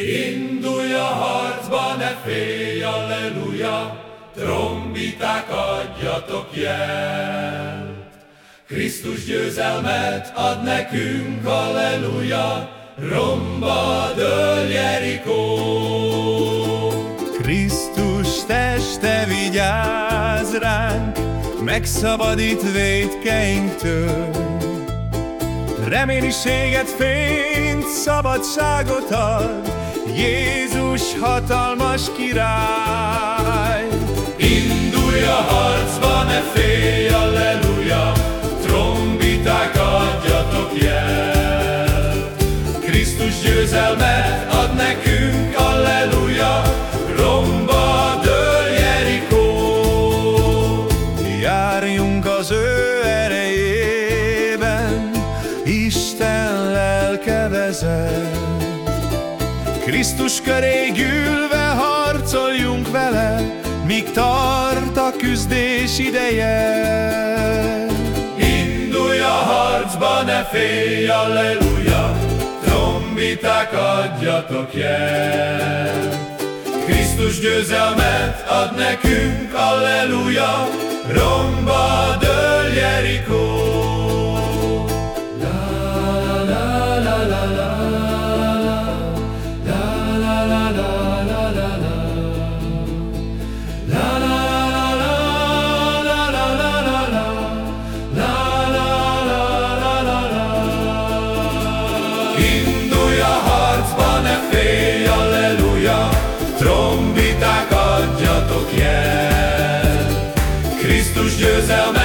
Indulj a harcba, ne félj, alleluja, trombiták adjatok jelt. Krisztus győzelmet ad nekünk, alleluja, romba dől Jerikó. Krisztus teste vigyáz ránk, megszabadít védkeinktől. Reménységet, fényt, szabadságot ad, Jézus hatalmas király. Indulj a harcba, ne félj, alleluja, trombiták adjatok jel. Krisztus győzelmet ad nekünk, alleluja, romba dől Jerikó. Járjunk az ő vezet. Krisztus köré gyűlve harcoljunk vele, Míg tart a küzdés ideje. Indulj a harcba, ne félj, alleluja, trombiták adjatok jel. Krisztus győzelmet ad nekünk, alleluja, romba dől Jerikó. Krisztus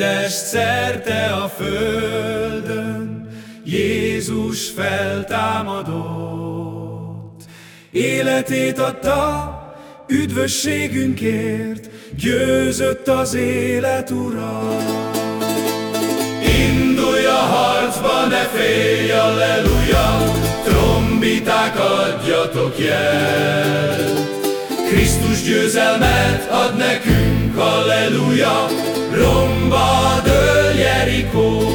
Hirdest szerte a földön, Jézus feltámadott. Életét adta üdvösségünkért, győzött az élet ura. Indulj a harcba, ne félj, alleluja, trombiták adjatok jel. Krisztus győzelmet ad nekünk, Halleluja! Romba dől Jerikó!